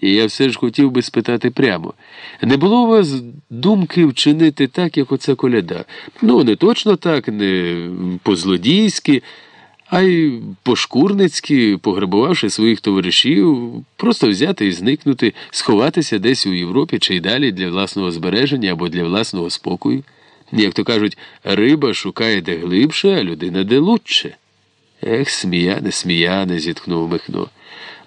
І я все ж хотів би спитати прямо. Не було у вас думки вчинити так, як оця коляда? Ну, не точно так, не по-злодійськи, а й по-шкурницьки, пограбувавши своїх товаришів, просто взяти і зникнути, сховатися десь у Європі чи й далі для власного збереження або для власного спокою. Як то кажуть, риба шукає де глибше, а людина де лучше. Ех, сміяне, сміяне, зітхнув Михно.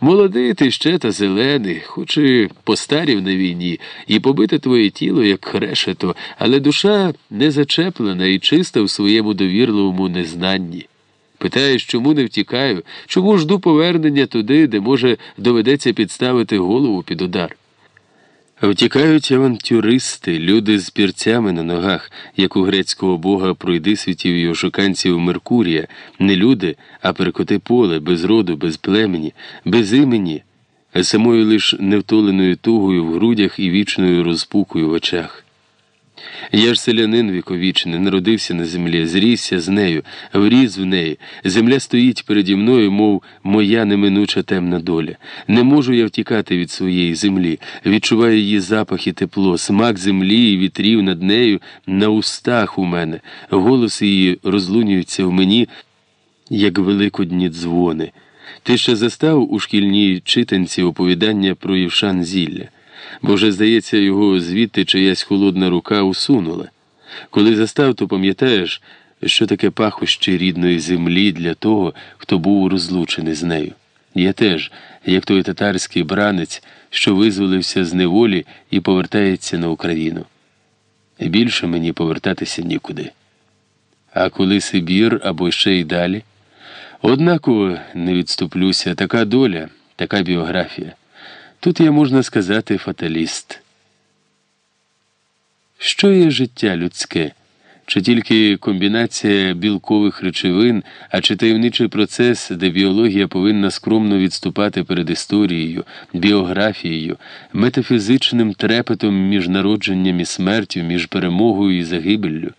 Молодий ти ще та зелений, хоч і постарів на війні, і побите твоє тіло, як хрешето, але душа не зачеплена і чиста в своєму довірливому незнанні. Питаєш, чому не втікаю, чому жду повернення туди, де, може, доведеться підставити голову під удар. Втікають авантюристи, люди з пірцями на ногах, як у грецького бога пройдисвітів і ошуканців Меркурія, не люди, а перекоти поле, без роду, без племені, без імені, самою лиш невтоленою тугою в грудях і вічною розпукою в очах. Я ж селянин віковічний, народився на землі, зрісся з нею, вріз в неї. Земля стоїть переді мною, мов моя неминуча темна доля. Не можу я втікати від своєї землі, відчуваю її запах і тепло, смак землі і вітрів над нею на устах у мене. Голос її розлунюється в мені, як великодні дзвони. Ти ще застав у шкільній читанці оповідання про Євшан Зілля бо вже, здається, його звідти чиясь холодна рука усунула. Коли застав, то пам'ятаєш, що таке пахощі рідної землі для того, хто був розлучений з нею. Я теж, як той татарський бранець, що визволився з неволі і повертається на Україну. Більше мені повертатися нікуди. А коли Сибір або ще й далі, однаково не відступлюся, така доля, така біографія. Тут я можна сказати фаталіст. Що є життя людське? Чи тільки комбінація білкових речовин, а чи таємничий процес, де біологія повинна скромно відступати перед історією, біографією, метафізичним трепетом між народженням і смертю, між перемогою і загибеллю?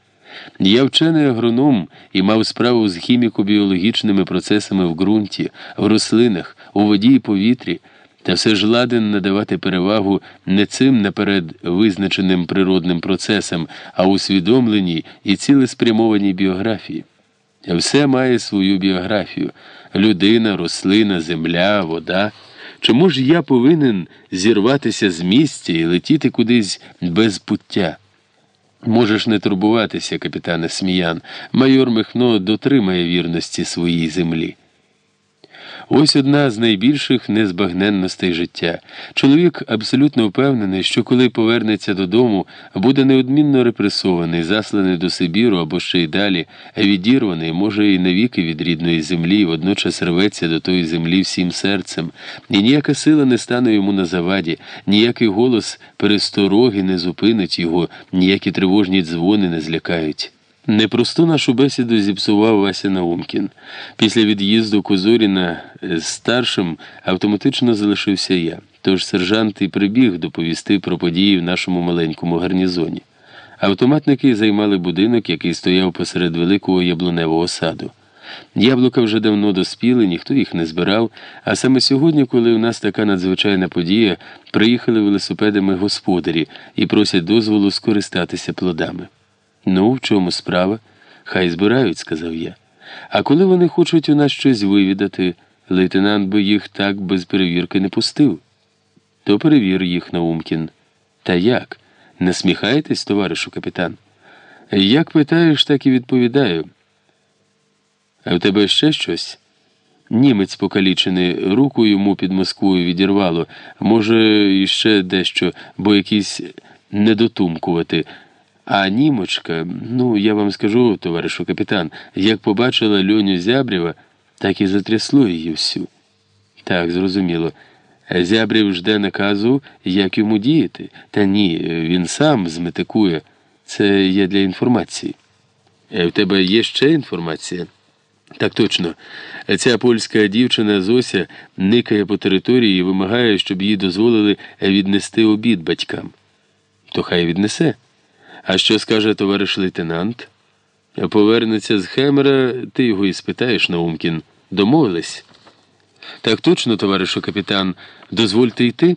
Я вчений агроном і мав справу з хіміко-біологічними процесами в ґрунті, в рослинах, у воді і повітрі. Та все ж ладен надавати перевагу не цим наперед визначеним природним процесам, а усвідомленій і цілеспрямованій біографії. Все має свою біографію людина, рослина, земля, вода. Чому ж я повинен зірватися з місця і летіти кудись без пуття? Можеш не турбуватися, капітане Сміян, майор Михно дотримає вірності своїй землі. Ось одна з найбільших незбагненностей життя. Чоловік абсолютно впевнений, що коли повернеться додому, буде неодмінно репресований, засланий до Сибіру або ще й далі, відірваний, може, і навіки від рідної землі, водночас рветься до тої землі всім серцем, і ніяка сила не стане йому на заваді, ніякий голос перестороги не зупинить його, ніякі тривожні дзвони не злякають. Непросту нашу бесіду зіпсував Вася Наумкін. Після від'їзду Козоріна з старшим автоматично залишився я. Тож сержант і прибіг доповісти про події в нашому маленькому гарнізоні. Автоматники займали будинок, який стояв посеред великого яблуневого саду. Яблука вже давно доспіли, ніхто їх не збирав, а саме сьогодні, коли у нас така надзвичайна подія, приїхали велосипедами господарі і просять дозволу скористатися плодами. Ну, в чому справа? Хай збирають, сказав я. А коли вони хочуть у нас щось вивідати, лейтенант би їх так без перевірки не пустив. То перевір їх, Наумкін. Та як? Не сміхаєтесь, товаришу капітан? Як питаєш, так і відповідаю. А в тебе ще щось? Німець покалічений, руку йому під Москвою відірвало, може, іще дещо, бо якісь недотумкувати. А німочка, ну я вам скажу, товаришу капітан, як побачила Льоню Зябрєва, так і затрясло її всю. Так, зрозуміло. Зябрєв жде наказу, як йому діяти. Та ні, він сам зметикує. Це є для інформації. Е, в тебе є ще інформація? Так точно. Ця польська дівчина Зося никає по території і вимагає, щоб їй дозволили віднести обід батькам. То хай віднесе. А що скаже товариш лейтенант? Повернеться з Хемера, ти його і спитаєш, Наумкін. Домовились? Так точно, товаришу капітан, дозвольте йти.